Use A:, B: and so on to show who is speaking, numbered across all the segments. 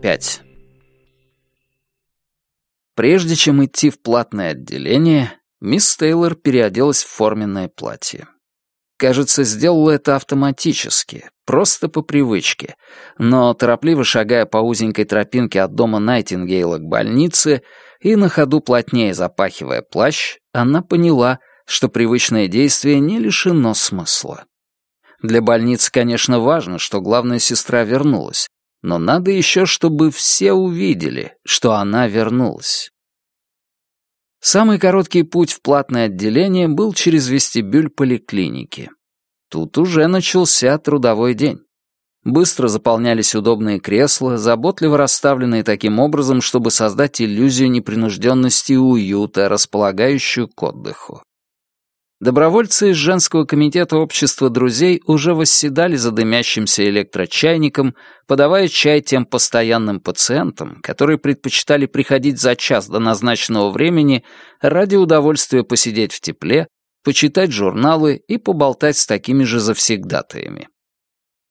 A: 5. Прежде чем идти в платное отделение, мисс Тейлор переоделась в форменное платье. Кажется, сделала это автоматически, просто по привычке, но, торопливо шагая по узенькой тропинке от дома Найтингейла к больнице и на ходу плотнее запахивая плащ, она поняла, что привычное действие не лишено смысла. Для больницы, конечно, важно, что главная сестра вернулась, но надо еще, чтобы все увидели, что она вернулась. Самый короткий путь в платное отделение был через вестибюль поликлиники. Тут уже начался трудовой день. Быстро заполнялись удобные кресла, заботливо расставленные таким образом, чтобы создать иллюзию непринужденности и уюта, располагающую к отдыху. Добровольцы из женского комитета общества друзей уже восседали за дымящимся электрочайником, подавая чай тем постоянным пациентам, которые предпочитали приходить за час до назначенного времени ради удовольствия посидеть в тепле, почитать журналы и поболтать с такими же завсегдатаями.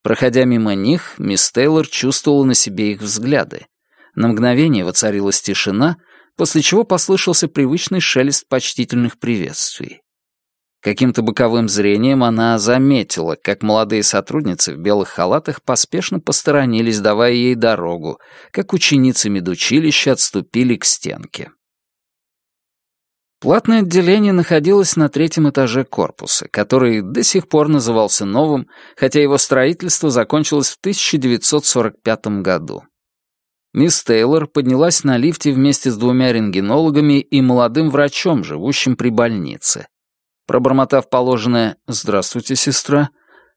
A: Проходя мимо них, мисс Тейлор чувствовала на себе их взгляды. На мгновение воцарилась тишина, после чего послышался привычный шелест почтительных приветствий. Каким-то боковым зрением она заметила, как молодые сотрудницы в белых халатах поспешно посторонились, давая ей дорогу, как ученицы медучилища отступили к стенке. Платное отделение находилось на третьем этаже корпуса, который до сих пор назывался новым, хотя его строительство закончилось в 1945 году. Мисс Тейлор поднялась на лифте вместе с двумя рентгенологами и молодым врачом, живущим при больнице. Пробормотав положенное «Здравствуйте, сестра»,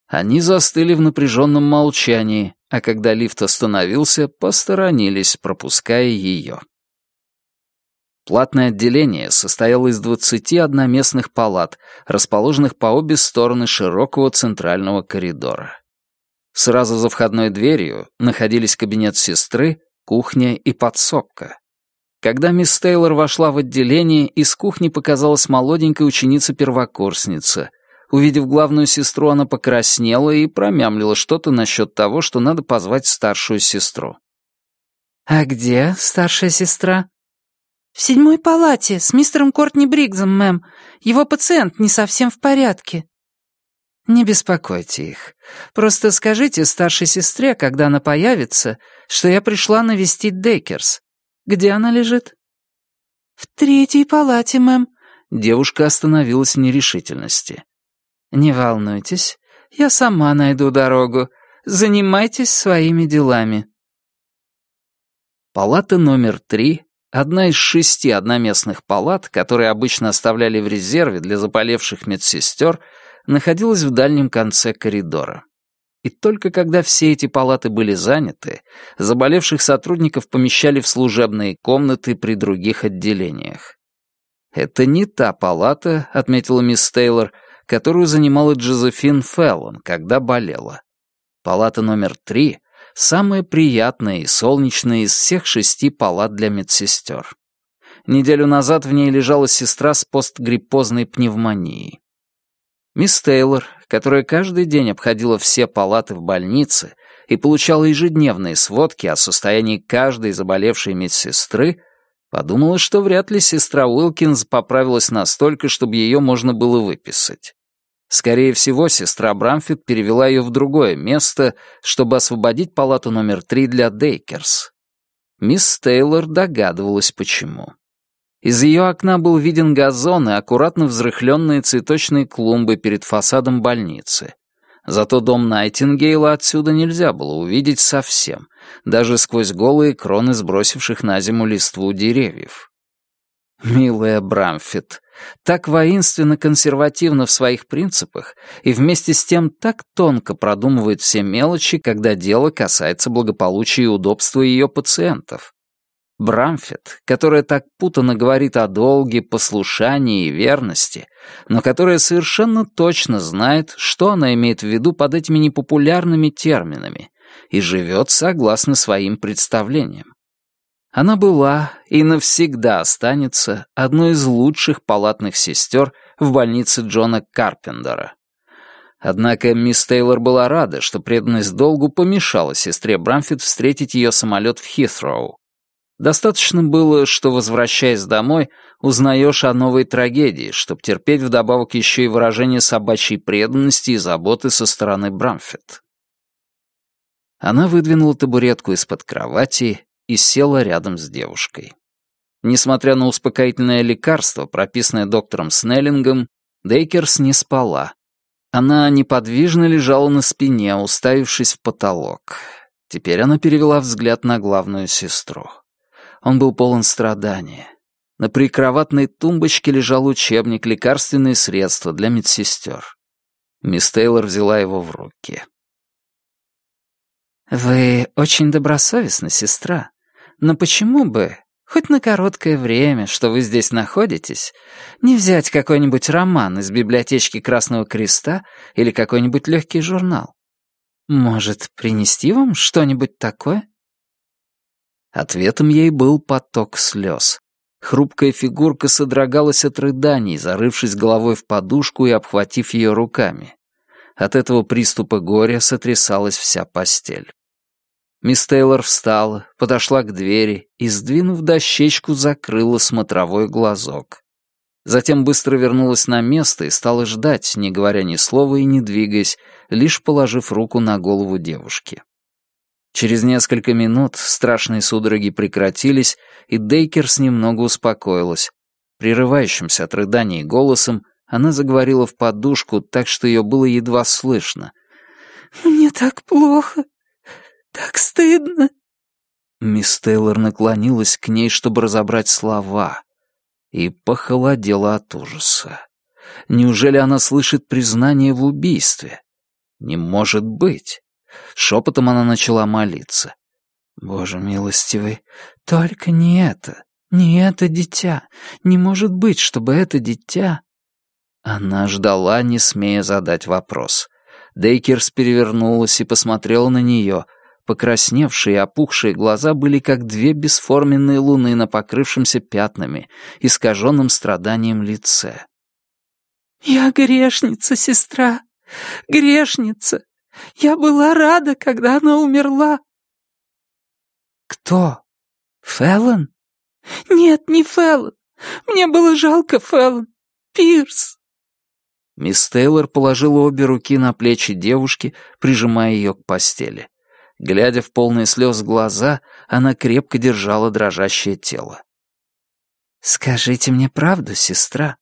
A: они застыли в напряженном молчании, а когда лифт остановился, посторонились, пропуская ее. Платное отделение состояло из двадцати одноместных палат, расположенных по обе стороны широкого центрального коридора. Сразу за входной дверью находились кабинет сестры, кухня и подсобка. Когда мисс Тейлор вошла в отделение, из кухни показалась молоденькая ученица-первокурсница. Увидев главную сестру, она покраснела и промямлила что-то насчет того, что надо позвать старшую сестру.
B: «А где старшая сестра?»
C: «В седьмой палате, с мистером Кортни Бригзом, мэм. Его пациент не совсем в порядке».
B: «Не беспокойте их. Просто скажите старшей сестре, когда она появится, что я пришла навестить Дейкерс. Где она лежит?»
C: «В третьей палате, мэм».
B: Девушка остановилась в нерешительности. «Не волнуйтесь, я сама найду дорогу. Занимайтесь своими делами».
A: Палата номер три, одна из шести одноместных палат, которые обычно оставляли в резерве для заболевших медсестер, находилась в дальнем конце коридора. И только когда все эти палаты были заняты, заболевших сотрудников помещали в служебные комнаты при других отделениях. «Это не та палата», — отметила мисс Тейлор, которую занимала Джозефин Феллон, когда болела. Палата номер три — самая приятная и солнечная из всех шести палат для медсестер. Неделю назад в ней лежала сестра с постгриппозной пневмонией. Мисс Тейлор, которая каждый день обходила все палаты в больнице и получала ежедневные сводки о состоянии каждой заболевшей медсестры, подумала, что вряд ли сестра Уилкинс поправилась настолько, чтобы ее можно было выписать. Скорее всего, сестра Брамфит перевела ее в другое место, чтобы освободить палату номер три для Дейкерс. Мисс Тейлор догадывалась, почему. Из ее окна был виден газон и аккуратно взрыхленные цветочные клумбы перед фасадом больницы. Зато дом Найтингейла отсюда нельзя было увидеть совсем, даже сквозь голые кроны сбросивших на зиму листву деревьев. Милая Брамфит, так воинственно консервативна в своих принципах и вместе с тем так тонко продумывает все мелочи, когда дело касается благополучия и удобства ее пациентов. Брамфет, которая так путано говорит о долге, послушании и верности, но которая совершенно точно знает, что она имеет в виду под этими непопулярными терминами, и живет согласно своим представлениям. Она была и навсегда останется одной из лучших палатных сестер в больнице Джона Карпендера. Однако мисс Тейлор была рада, что преданность долгу помешала сестре Брамфит встретить ее самолет в Хитроу. Достаточно было, что, возвращаясь домой, узнаешь о новой трагедии, чтобы терпеть вдобавок еще и выражение собачьей преданности и заботы со стороны Брамфит. Она выдвинула табуретку из-под кровати и села рядом с девушкой. Несмотря на успокоительное лекарство, прописанное доктором Снеллингом, Дейкерс не спала, она неподвижно лежала на спине, уставившись в потолок. Теперь она перевела взгляд на главную сестру. Он был полон страдания. На прикроватной тумбочке лежал учебник «Лекарственные средства для медсестер». Мисс Тейлор взяла его в руки.
B: «Вы очень добросовестна, сестра. Но почему бы хоть на короткое время, что вы здесь находитесь, не взять какой-нибудь роман из библиотечки Красного Креста или какой-нибудь легкий журнал? Может, принести вам что-нибудь такое?»
A: Ответом ей был поток слез. Хрупкая фигурка содрогалась от рыданий, зарывшись головой в подушку и обхватив ее руками. От этого приступа горя сотрясалась вся постель. Мисс Тейлор встала, подошла к двери и, сдвинув дощечку, закрыла смотровой глазок. Затем быстро вернулась на место и стала ждать, не говоря ни слова и не двигаясь, лишь положив руку на голову девушки. Через несколько минут страшные судороги прекратились, и Дейкерс немного успокоилась. Прерывающимся от рыданий голосом она заговорила в подушку, так что ее было едва слышно.
C: «Мне так плохо. Так стыдно!»
A: Мисс Тейлор наклонилась к ней, чтобы разобрать слова, и похолодела от ужаса. Неужели она слышит признание в убийстве? Не может быть. Шепотом она начала молиться. «Боже милостивый, только не это, не это дитя. Не может быть, чтобы это дитя...» Она ждала, не смея задать вопрос. Дейкерс перевернулась и посмотрела на нее — Покрасневшие и опухшие глаза были как две бесформенные луны на покрывшемся пятнами, искаженном страданием лице.
C: «Я грешница, сестра, грешница. Я была рада, когда она умерла».
B: «Кто? Феллон?»
C: «Нет, не Феллон. Мне было жалко Феллон. Пирс».
A: Мисс Тейлор положила обе руки на плечи девушки, прижимая ее к постели. Глядя в полные слез глаза, она крепко держала дрожащее тело.
B: «Скажите мне правду, сестра.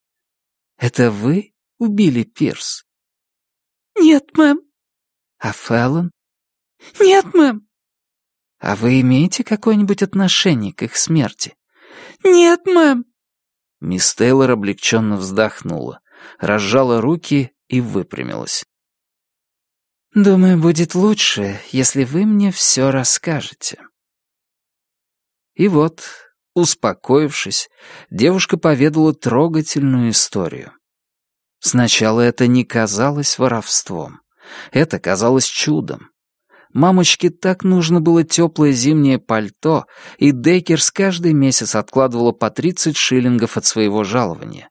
B: Это вы убили Пирс?»
C: «Нет, мэм».
B: «А Феллон?»
C: «Нет, мэм».
B: «А вы имеете какое-нибудь отношение к их смерти?»
C: «Нет, мэм».
A: Мисс Тейлор облегченно вздохнула, разжала руки и выпрямилась.
B: Думаю, будет лучше, если вы мне все расскажете.
A: И вот, успокоившись, девушка поведала трогательную историю. Сначала это не казалось воровством. Это казалось чудом. Мамочке так нужно было теплое зимнее пальто, и Дейкерс каждый месяц откладывала по 30 шиллингов от своего жалования.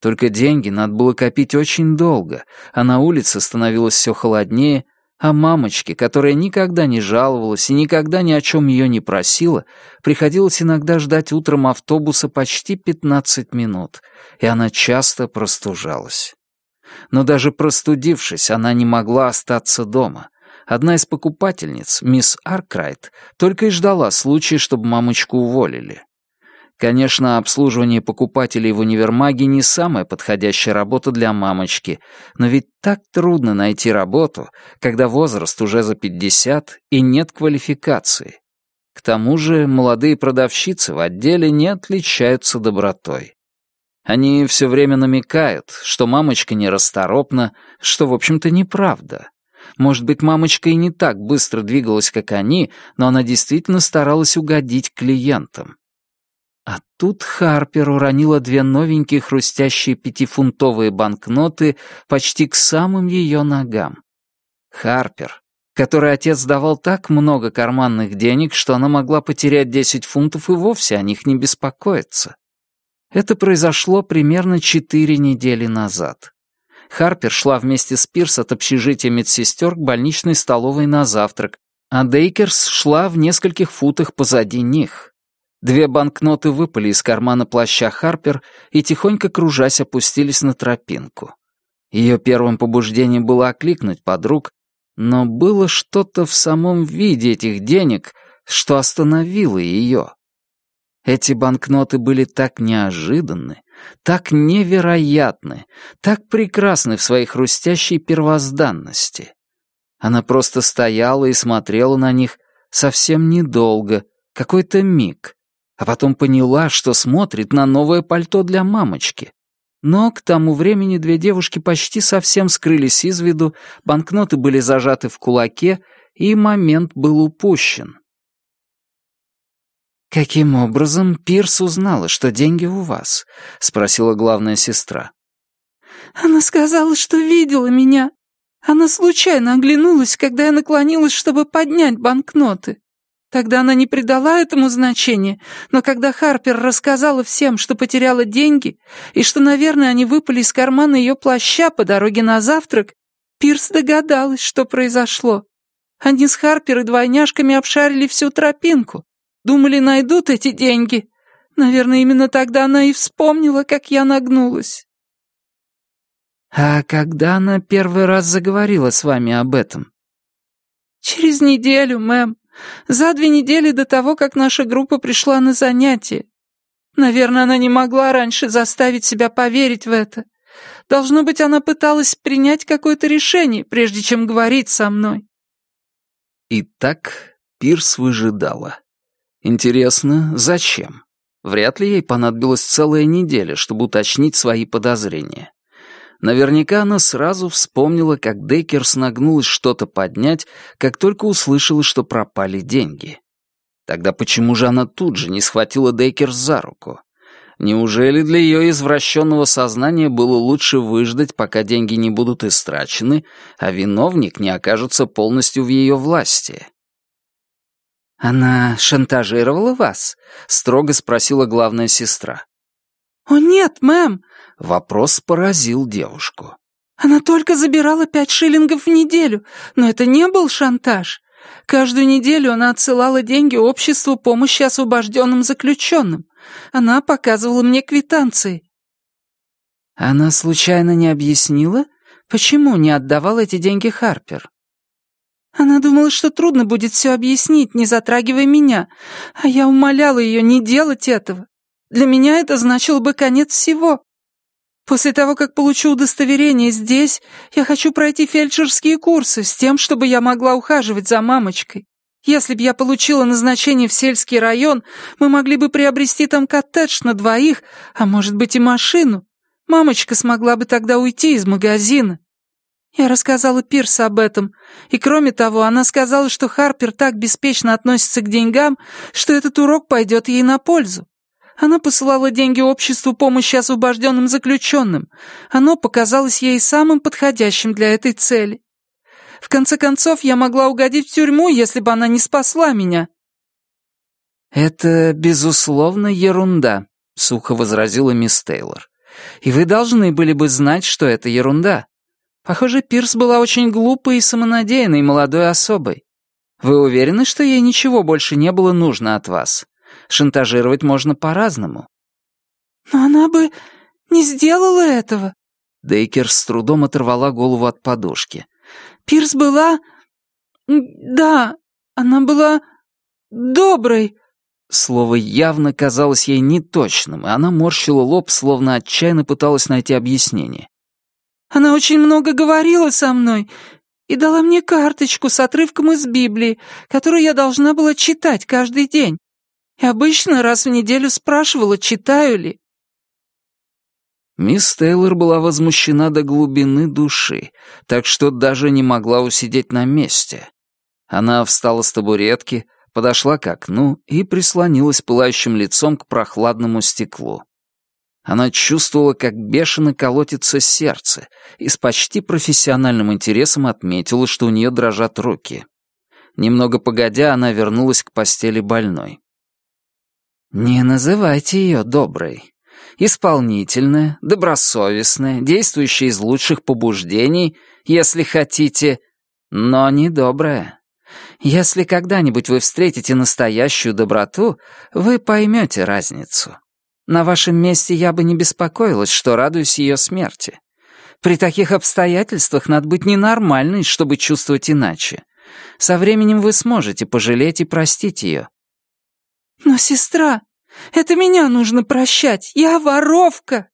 A: Только деньги надо было копить очень долго, а на улице становилось все холоднее, а мамочке, которая никогда не жаловалась и никогда ни о чем ее не просила, приходилось иногда ждать утром автобуса почти 15 минут, и она часто простужалась. Но даже простудившись, она не могла остаться дома. Одна из покупательниц, мисс Аркрайт, только и ждала случая, чтобы мамочку уволили. Конечно, обслуживание покупателей в универмаге не самая подходящая работа для мамочки, но ведь так трудно найти работу, когда возраст уже за 50 и нет квалификации. К тому же молодые продавщицы в отделе не отличаются добротой. Они все время намекают, что мамочка нерасторопна, что, в общем-то, неправда. Может быть, мамочка и не так быстро двигалась, как они, но она действительно старалась угодить клиентам. А тут Харпер уронила две новенькие хрустящие пятифунтовые банкноты почти к самым ее ногам. Харпер, которой отец давал так много карманных денег, что она могла потерять десять фунтов и вовсе о них не беспокоиться. Это произошло примерно четыре недели назад. Харпер шла вместе с Пирс от общежития медсестер к больничной столовой на завтрак, а Дейкерс шла в нескольких футах позади них. Две банкноты выпали из кармана плаща Харпер и, тихонько кружась, опустились на тропинку. Ее первым побуждением было окликнуть подруг, но было что-то в самом виде этих денег, что остановило ее. Эти банкноты были так неожиданны, так невероятны, так прекрасны в своей хрустящей первозданности. Она просто стояла и смотрела на них совсем недолго, какой-то миг, а потом поняла, что смотрит на новое пальто для мамочки. Но к тому времени две девушки почти совсем скрылись из виду, банкноты были зажаты в кулаке, и момент был упущен. «Каким образом Пирс узнала, что деньги у вас?» — спросила главная сестра.
C: «Она сказала, что видела меня. Она случайно оглянулась, когда я наклонилась, чтобы поднять банкноты. Тогда она не придала этому значения, но когда Харпер рассказала всем, что потеряла деньги и что, наверное, они выпали из кармана ее плаща по дороге на завтрак, Пирс догадалась, что произошло. Они с Харпер и двойняшками обшарили всю тропинку. Думали, найдут эти деньги. Наверное, именно тогда она и вспомнила, как я нагнулась.
A: А когда она первый раз заговорила с вами об этом?
C: Через неделю, мэм. За две недели до того, как наша группа пришла на занятие. Наверное, она не могла раньше заставить себя поверить в это. Должно быть, она пыталась принять какое-то решение, прежде чем говорить со мной.
A: Итак, Пирс выжидала. Интересно, зачем? Вряд ли ей понадобилась целая неделя, чтобы уточнить свои подозрения. Наверняка она сразу вспомнила, как Дейкерс нагнулась что-то поднять, как только услышала, что пропали деньги. Тогда почему же она тут же не схватила Дейкерс за руку? Неужели для ее извращенного сознания было лучше выждать, пока деньги не будут истрачены, а виновник не окажется полностью в ее власти? «Она шантажировала вас?» — строго спросила главная сестра.
C: «О нет, мэм!»
A: — вопрос поразил девушку.
C: «Она только забирала пять шиллингов в неделю, но это не был шантаж. Каждую неделю она отсылала деньги обществу помощи освобожденным заключенным. Она показывала мне квитанции».
A: «Она случайно не объяснила, почему не отдавала эти деньги Харпер?»
C: Она думала, что трудно будет все объяснить, не затрагивая меня, а я умоляла ее не делать этого. Для меня это значило бы конец всего. После того, как получу удостоверение здесь, я хочу пройти фельдшерские курсы с тем, чтобы я могла ухаживать за мамочкой. Если бы я получила назначение в сельский район, мы могли бы приобрести там коттедж на двоих, а может быть и машину. Мамочка смогла бы тогда уйти из магазина. Я рассказала Пирс об этом, и кроме того, она сказала, что Харпер так беспечно относится к деньгам, что этот урок пойдет ей на пользу. Она посылала деньги обществу помощи освобожденным заключенным. Оно показалось ей самым подходящим для этой цели. В конце концов, я могла угодить в тюрьму, если бы она не спасла меня».
A: «Это, безусловно, ерунда», — сухо возразила мисс Тейлор. «И вы должны были бы знать, что это ерунда. Похоже, Пирс была очень глупой и самонадеянной молодой особой. Вы уверены, что ей ничего больше не было нужно от вас? Шантажировать можно по-разному».
C: «Но она бы не сделала этого».
A: Дейкер с трудом оторвала голову от подушки.
C: «Пирс была... да, она была доброй».
A: Слово явно казалось ей неточным, и она морщила лоб, словно отчаянно пыталась найти объяснение.
C: «Она очень много говорила со мной и дала мне карточку с отрывком из Библии, которую я должна была читать каждый день. И обычно раз в неделю спрашивала, читаю ли.
A: Мисс Тейлор была возмущена до глубины души, так что даже не могла усидеть на месте. Она встала с табуретки, подошла к окну и прислонилась пылающим лицом к прохладному стеклу. Она чувствовала, как бешено колотится сердце, и с почти профессиональным интересом отметила, что у нее дрожат руки. Немного погодя, она вернулась к постели больной. «Не называйте ее доброй. Исполнительная, добросовестная, действующая из лучших побуждений, если хотите, но недобрая. Если когда-нибудь вы встретите настоящую доброту, вы поймете разницу. На вашем месте я бы не беспокоилась, что радуюсь ее смерти. При таких обстоятельствах надо быть ненормальной, чтобы чувствовать иначе. Со временем вы сможете пожалеть и простить ее.
C: «Но, сестра, это меня нужно прощать. Я воровка!»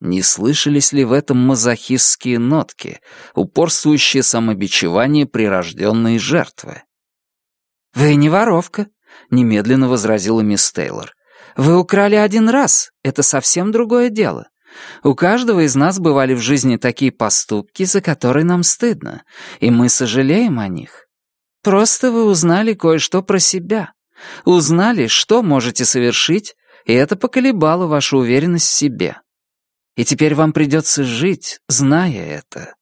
A: Не слышались ли в этом мазохистские нотки, упорствующие самобичевание прирожденной жертвы?
B: «Вы не воровка», — немедленно возразила мисс Тейлор. «Вы украли один раз, это совсем другое дело. У каждого из нас бывали в жизни такие поступки, за которые нам стыдно, и мы сожалеем о них. Просто вы узнали кое-что про себя, узнали, что можете совершить, и это поколебало вашу уверенность в себе. И теперь вам придется жить, зная это.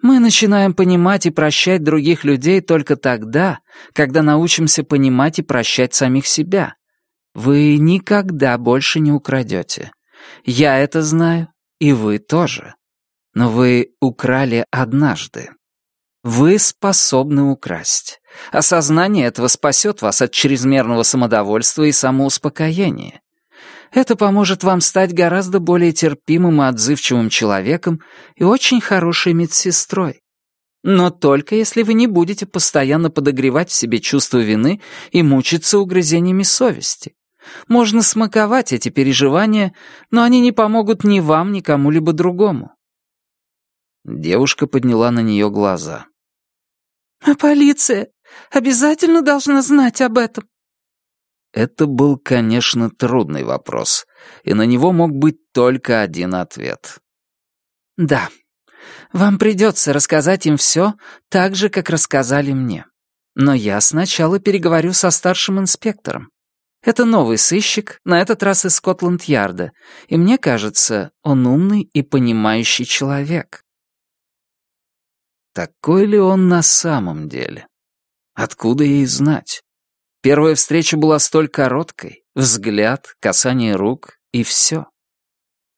B: Мы начинаем понимать и прощать других людей только тогда, когда научимся понимать и прощать самих себя. Вы никогда больше не украдете. Я это знаю, и вы тоже. Но вы украли однажды. Вы способны украсть. Осознание этого спасет вас от чрезмерного самодовольства и самоуспокоения. Это поможет вам стать гораздо более терпимым и отзывчивым человеком и очень хорошей медсестрой. Но только если вы не будете постоянно подогревать в себе чувство вины и мучиться угрызениями совести. Можно смаковать эти переживания, но они не помогут ни вам, ни кому-либо другому.
A: Девушка подняла на нее глаза.
C: «А полиция обязательно должна знать об этом?»
A: Это был, конечно, трудный вопрос, и на него мог быть только один ответ.
B: «Да, вам придется рассказать им все так же, как рассказали мне. Но я сначала переговорю со старшим инспектором. Это новый сыщик, на этот раз из Скотланд-Ярда, и мне кажется, он умный и понимающий человек».
A: Такой ли он на самом деле? Откуда ей знать? Первая встреча была столь короткой. Взгляд, касание рук и все.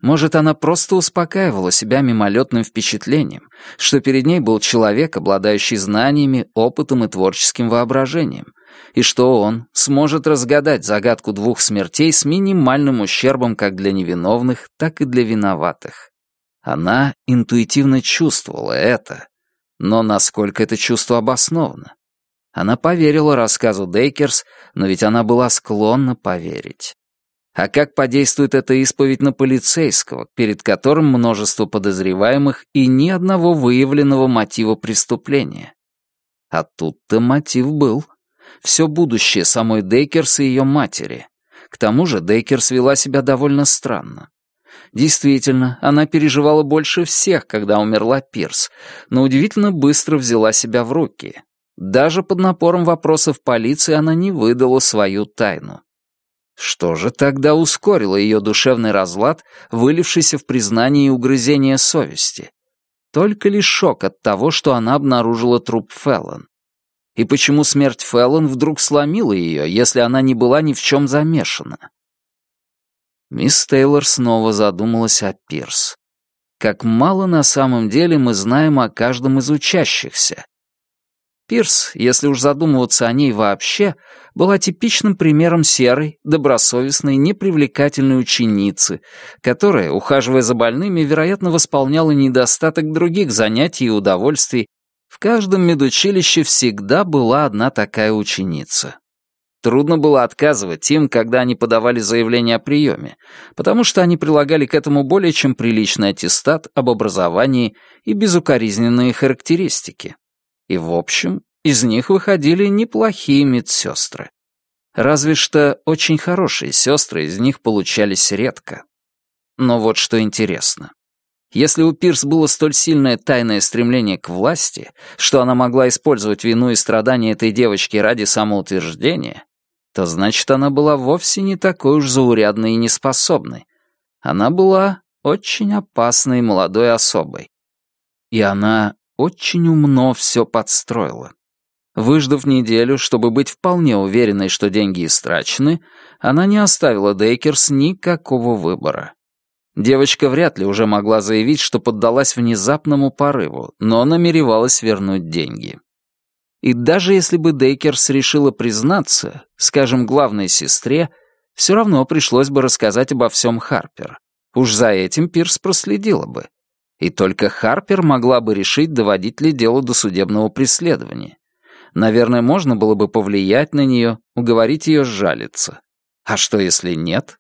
A: Может, она просто успокаивала себя мимолетным впечатлением, что перед ней был человек, обладающий знаниями, опытом и творческим воображением, и что он сможет разгадать загадку двух смертей с минимальным ущербом как для невиновных, так и для виноватых. Она интуитивно чувствовала это, но насколько это чувство обосновано? Она поверила рассказу Дейкерс, но ведь она была склонна поверить. А как подействует эта исповедь на полицейского, перед которым множество подозреваемых и ни одного выявленного мотива преступления? А тут-то мотив был. Все будущее самой Дейкерс и ее матери. К тому же Дейкерс вела себя довольно странно. Действительно, она переживала больше всех, когда умерла Пирс, но удивительно быстро взяла себя в руки. Даже под напором вопросов полиции она не выдала свою тайну. Что же тогда ускорило ее душевный разлад, вылившийся в признание и угрызение совести? Только лишь шок от того, что она обнаружила труп Феллон. И почему смерть Феллон вдруг сломила ее, если она не была ни в чем замешана? Мисс Тейлор снова задумалась о Пирс. Как мало на самом деле мы знаем о каждом из учащихся, Пирс, если уж задумываться о ней вообще, была типичным примером серой, добросовестной, непривлекательной ученицы, которая, ухаживая за больными, вероятно, восполняла недостаток других занятий и удовольствий. Каждом медучилище всегда была одна такая ученица. Трудно было отказывать им, когда они подавали заявление о приеме, потому что они прилагали к этому более чем приличный аттестат об образовании и безукоризненные характеристики. И, в общем, из них выходили неплохие медсестры. Разве что очень хорошие сестры из них получались редко. Но вот что интересно. Если у Пирс было столь сильное тайное стремление к власти, что она могла использовать вину и страдания этой девочки ради самоутверждения, то значит, она была вовсе не такой уж заурядной и неспособной. Она была очень опасной молодой особой. И она очень умно все подстроила. Выждав неделю, чтобы быть вполне уверенной, что деньги истрачены, она не оставила Дейкерс никакого выбора. Девочка вряд ли уже могла заявить, что поддалась внезапному порыву, но намеревалась вернуть деньги. И даже если бы Дейкерс решила признаться, скажем, главной сестре, все равно пришлось бы рассказать обо всем Харпер. Уж за этим Пирс проследила бы. И только Харпер могла бы решить, доводить ли дело до судебного преследования. Наверное, можно было бы повлиять на нее, уговорить ее сжалиться. А что, если нет?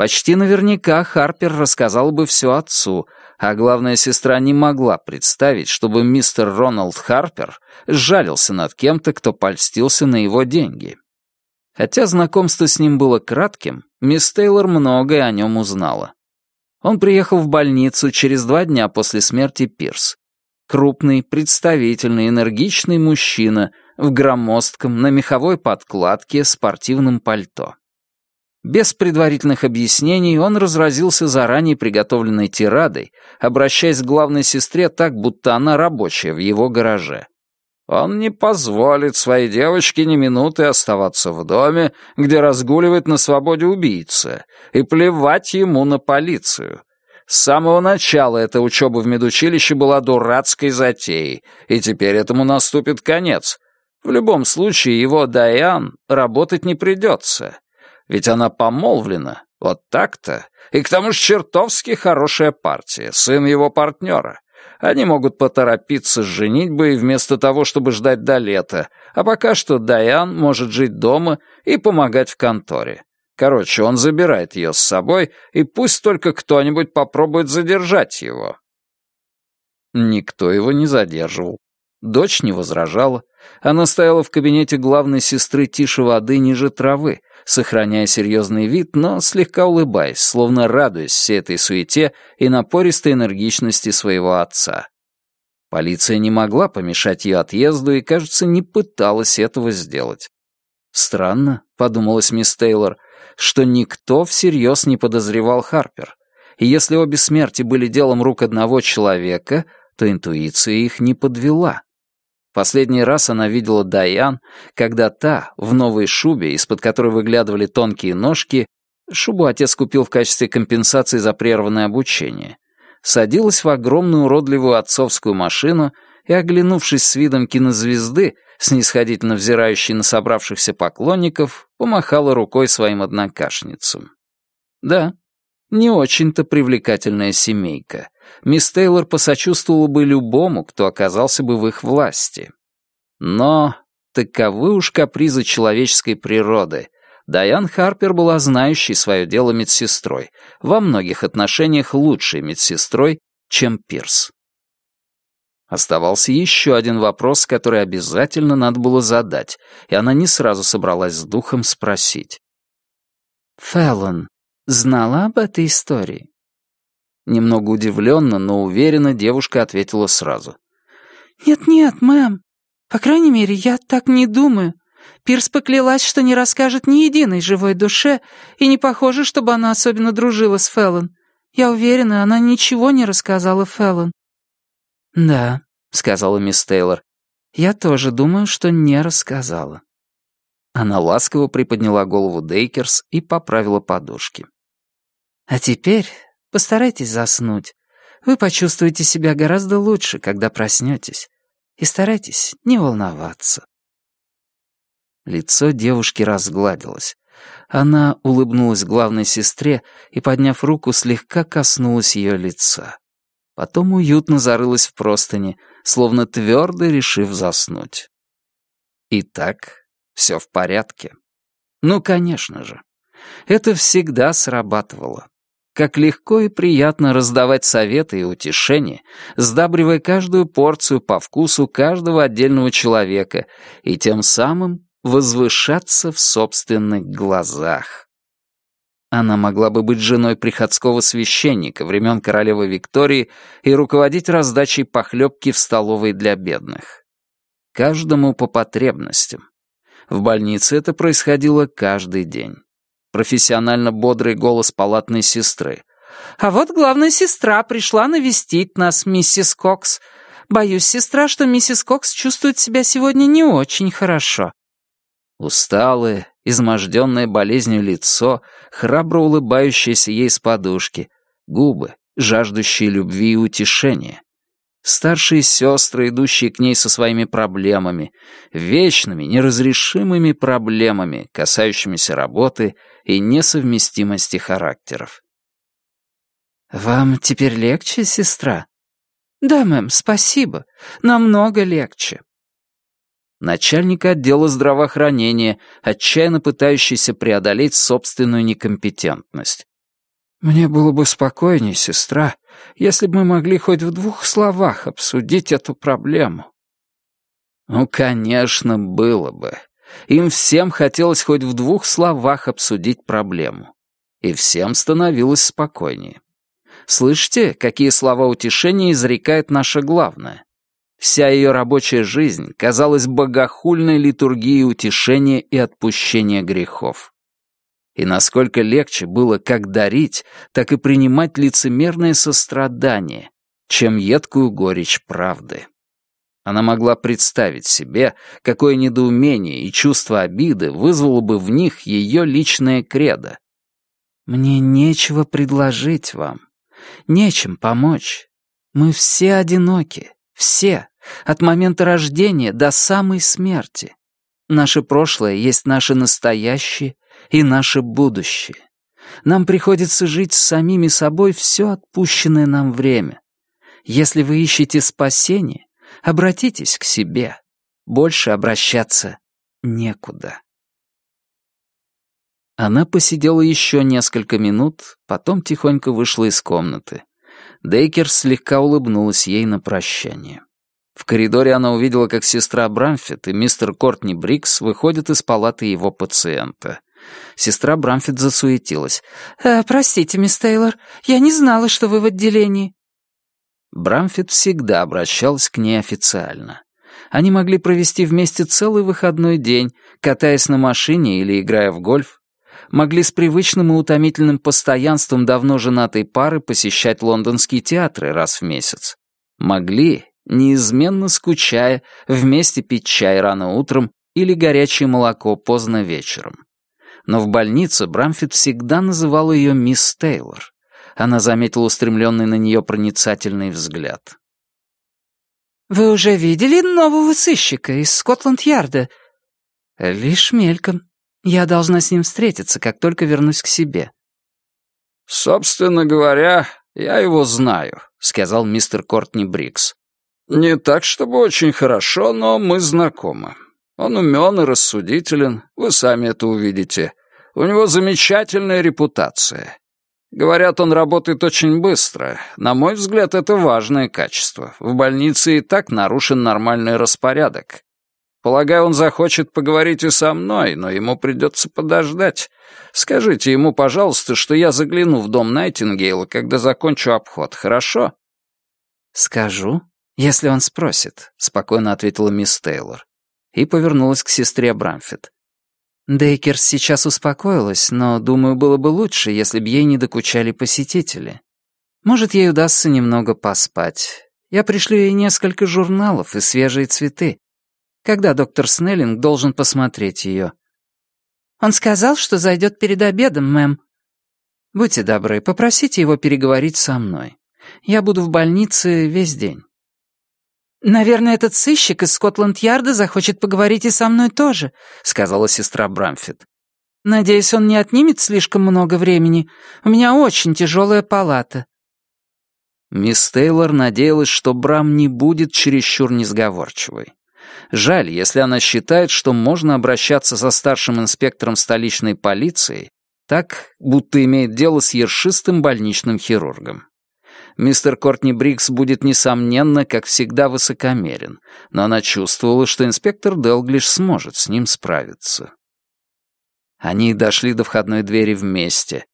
A: Почти наверняка Харпер рассказал бы все отцу, а главная сестра не могла представить, чтобы мистер Роналд Харпер сжалился над кем-то, кто польстился на его деньги. Хотя знакомство с ним было кратким, мисс Тейлор многое о нем узнала. Он приехал в больницу через два дня после смерти Пирс. Крупный, представительный, энергичный мужчина в громоздком, на меховой подкладке, спортивном пальто. Без предварительных объяснений он разразился заранее приготовленной тирадой, обращаясь к главной сестре так, будто она рабочая в его гараже. Он не позволит своей девочке ни минуты оставаться в доме, где разгуливает на свободе убийца, и плевать ему на полицию. С самого начала эта учеба в медучилище была дурацкой затеей, и теперь этому наступит конец. В любом случае его Дайан работать не придется. Ведь она помолвлена, вот так-то. И к тому же чертовски хорошая партия, сын его партнера. Они могут поторопиться с женитьбой вместо того, чтобы ждать до лета, а пока что Дайан может жить дома и помогать в конторе. Короче, он забирает ее с собой, и пусть только кто-нибудь попробует задержать его. Никто его не задерживал. Дочь не возражала. Она стояла в кабинете главной сестры тише воды ниже травы, сохраняя серьезный вид, но слегка улыбаясь, словно радуясь всей этой суете и напористой энергичности своего отца. Полиция не могла помешать ее отъезду и, кажется, не пыталась этого сделать. «Странно», — подумалась мисс Тейлор, — «что никто всерьез не подозревал Харпер. И если обе смерти были делом рук одного человека, то интуиция их не подвела». Последний раз она видела Дайан, когда та, в новой шубе, из-под которой выглядывали тонкие ножки, шубу отец купил в качестве компенсации за прерванное обучение, садилась в огромную уродливую отцовскую машину и, оглянувшись с видом кинозвезды, снисходительно взирающей на собравшихся поклонников, помахала рукой своим однокашницам. Да, не очень-то привлекательная семейка. Мисс Тейлор посочувствовала бы любому, кто оказался бы в их власти. Но таковы уж капризы человеческой природы. Дайан Харпер была знающей свое дело медсестрой, во многих отношениях лучшей медсестрой, чем Пирс. Оставался еще один вопрос, который обязательно надо было задать, и она не сразу собралась с духом спросить. «Феллон, знала об этой истории?» Немного удивленно, но уверенно девушка ответила сразу.
C: «Нет-нет, мэм. По крайней мере, я так не думаю. Пирс поклялась, что не расскажет ни единой живой душе, и не похоже, чтобы она особенно дружила с Феллон. Я уверена, она ничего не рассказала Феллон».
A: «Да», — сказала мисс Тейлор, — «я тоже думаю, что не рассказала». Она ласково приподняла голову Дейкерс и поправила подушки.
B: А теперь постарайтесь заснуть. Вы почувствуете себя гораздо лучше, когда проснетесь. И старайтесь не волноваться.
A: Лицо девушки разгладилось. Она улыбнулась главной сестре и, подняв руку, слегка коснулась ее лица. Потом уютно зарылась в простыни, словно твердо решив заснуть. Итак, все в порядке. Ну, конечно же. Это всегда срабатывало. Как легко и приятно раздавать советы и утешения, сдабривая каждую порцию по вкусу каждого отдельного человека и тем самым возвышаться в собственных глазах. Она могла бы быть женой приходского священника времен королевы Виктории и руководить раздачей похлебки в столовой для бедных. Каждому по потребностям. В больнице это происходило каждый день профессионально бодрый голос палатной сестры.
C: «А вот главная сестра пришла навестить нас, миссис Кокс. Боюсь, сестра, что миссис Кокс чувствует себя сегодня не очень хорошо».
A: Усталое, изможденное болезнью лицо, храбро улыбающееся ей с подушки, губы, жаждущие любви и утешения. Старшие сестры, идущие к ней со своими проблемами, вечными, неразрешимыми проблемами, касающимися работы и несовместимости характеров.
C: «Вам теперь легче, сестра?» «Да, мэм, спасибо. Намного легче».
A: Начальник отдела здравоохранения, отчаянно пытающийся преодолеть собственную некомпетентность.
B: «Мне было бы спокойнее, сестра, если бы мы могли хоть в двух словах обсудить эту проблему».
A: Ну, конечно, было бы. Им всем хотелось хоть в двух словах обсудить проблему. И всем становилось спокойнее. Слышите, какие слова утешения изрекает наша главная? Вся ее рабочая жизнь казалась богохульной литургией утешения и отпущения грехов и насколько легче было как дарить, так и принимать лицемерное сострадание, чем едкую горечь правды. Она могла представить себе, какое недоумение и чувство обиды вызвало бы в них ее личное кредо. «Мне нечего предложить вам, нечем помочь. Мы все одиноки, все, от момента рождения до самой смерти. Наше прошлое есть наше настоящее и наше будущее. Нам приходится жить с самими собой все отпущенное нам время. Если вы ищете спасение, обратитесь к себе. Больше обращаться некуда. Она посидела еще несколько минут, потом тихонько вышла из комнаты. Дейкерс слегка улыбнулась ей на прощание. В коридоре она увидела, как сестра Брамфит и мистер Кортни Брикс выходят из палаты его пациента. Сестра Брамфит засуетилась.
C: «Э, «Простите, мисс Тейлор, я не знала, что вы в отделении».
A: Брамфит всегда обращалась к ней официально. Они могли провести вместе целый выходной день, катаясь на машине или играя в гольф. Могли с привычным и утомительным постоянством давно женатой пары посещать лондонские театры раз в месяц. Могли, неизменно скучая, вместе пить чай рано утром или горячее молоко поздно вечером но в больнице Брамфит всегда называл ее мисс Тейлор. Она заметила устремленный на нее проницательный взгляд.
C: «Вы уже видели нового сыщика из Скотланд-Ярда?»
B: «Лишь мельком. Я должна с ним встретиться, как только вернусь к себе».
A: «Собственно говоря, я его знаю», — сказал мистер Кортни Брикс. «Не так, чтобы очень хорошо, но мы знакомы. Он умен и рассудителен, вы сами это увидите. У него замечательная репутация. Говорят, он работает очень быстро. На мой взгляд, это важное качество. В больнице и так нарушен нормальный распорядок. Полагаю, он захочет поговорить и со мной, но ему придется подождать. Скажите ему, пожалуйста, что я загляну в дом Найтингейла, когда закончу обход, хорошо?»
B: «Скажу, если он спросит», — спокойно ответила мисс Тейлор и повернулась к сестре Брамфит. Дейкерс сейчас успокоилась, но, думаю, было бы лучше, если бы ей не докучали посетители. Может, ей удастся немного поспать. Я пришлю ей несколько журналов и свежие цветы. Когда доктор Снеллинг должен посмотреть ее?
C: Он сказал, что зайдет перед обедом, мэм.
B: Будьте добры, попросите его переговорить со мной. Я буду в больнице весь день.
C: «Наверное, этот сыщик из Скотланд-Ярда захочет поговорить и со мной тоже», — сказала сестра Брамфит. «Надеюсь, он не отнимет слишком много времени. У меня очень тяжелая палата».
A: Мисс Тейлор надеялась, что Брам не будет чересчур несговорчивой. Жаль, если она считает, что можно обращаться со старшим инспектором столичной полиции так, будто имеет дело с ершистым больничным хирургом. Мистер Кортни Брикс будет, несомненно, как всегда, высокомерен, но она чувствовала, что инспектор Делглиш сможет с ним справиться. Они дошли до входной двери вместе.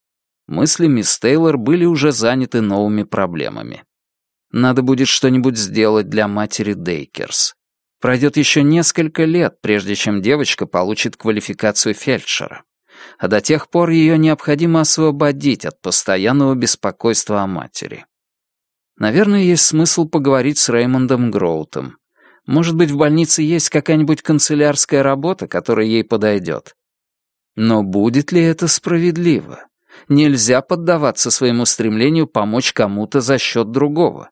A: Мысли мисс Тейлор были уже заняты новыми проблемами. Надо будет что-нибудь сделать для матери Дейкерс. Пройдет еще несколько лет, прежде чем девочка получит квалификацию фельдшера. А до тех пор ее необходимо освободить от постоянного беспокойства о матери. Наверное, есть смысл поговорить с Реймондом Гроутом. Может быть, в больнице есть какая-нибудь канцелярская работа, которая ей подойдет. Но будет ли это справедливо? Нельзя поддаваться своему стремлению помочь кому-то за счет другого.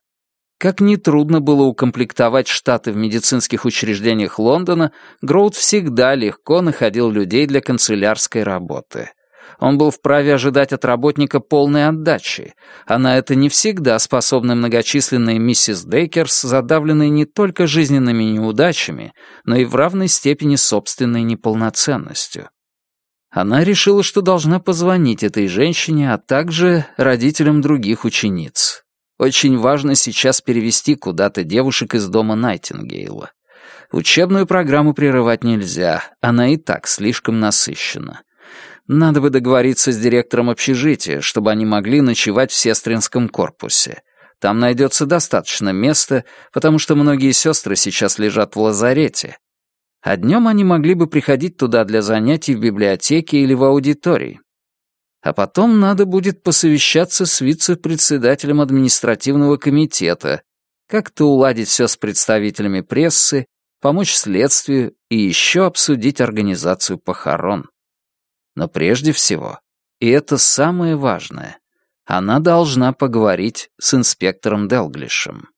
A: Как ни трудно было укомплектовать штаты в медицинских учреждениях Лондона, Гроуд всегда легко находил людей для канцелярской работы. Он был вправе ожидать от работника полной отдачи, а на это не всегда способны многочисленные миссис Дейкерс, задавленные не только жизненными неудачами, но и в равной степени собственной неполноценностью. Она решила, что должна позвонить этой женщине, а также родителям других учениц. Очень важно сейчас перевести куда-то девушек из дома Найтингейла. Учебную программу прерывать нельзя, она и так слишком насыщена. Надо бы договориться с директором общежития, чтобы они могли ночевать в сестринском корпусе. Там найдется достаточно места, потому что многие сестры сейчас лежат в лазарете. А днем они могли бы приходить туда для занятий в библиотеке или в аудитории. А потом надо будет посовещаться с вице-председателем административного комитета, как-то уладить все с представителями прессы, помочь следствию и еще обсудить организацию похорон. Но прежде всего, и это самое важное, она должна поговорить с инспектором Делглишем.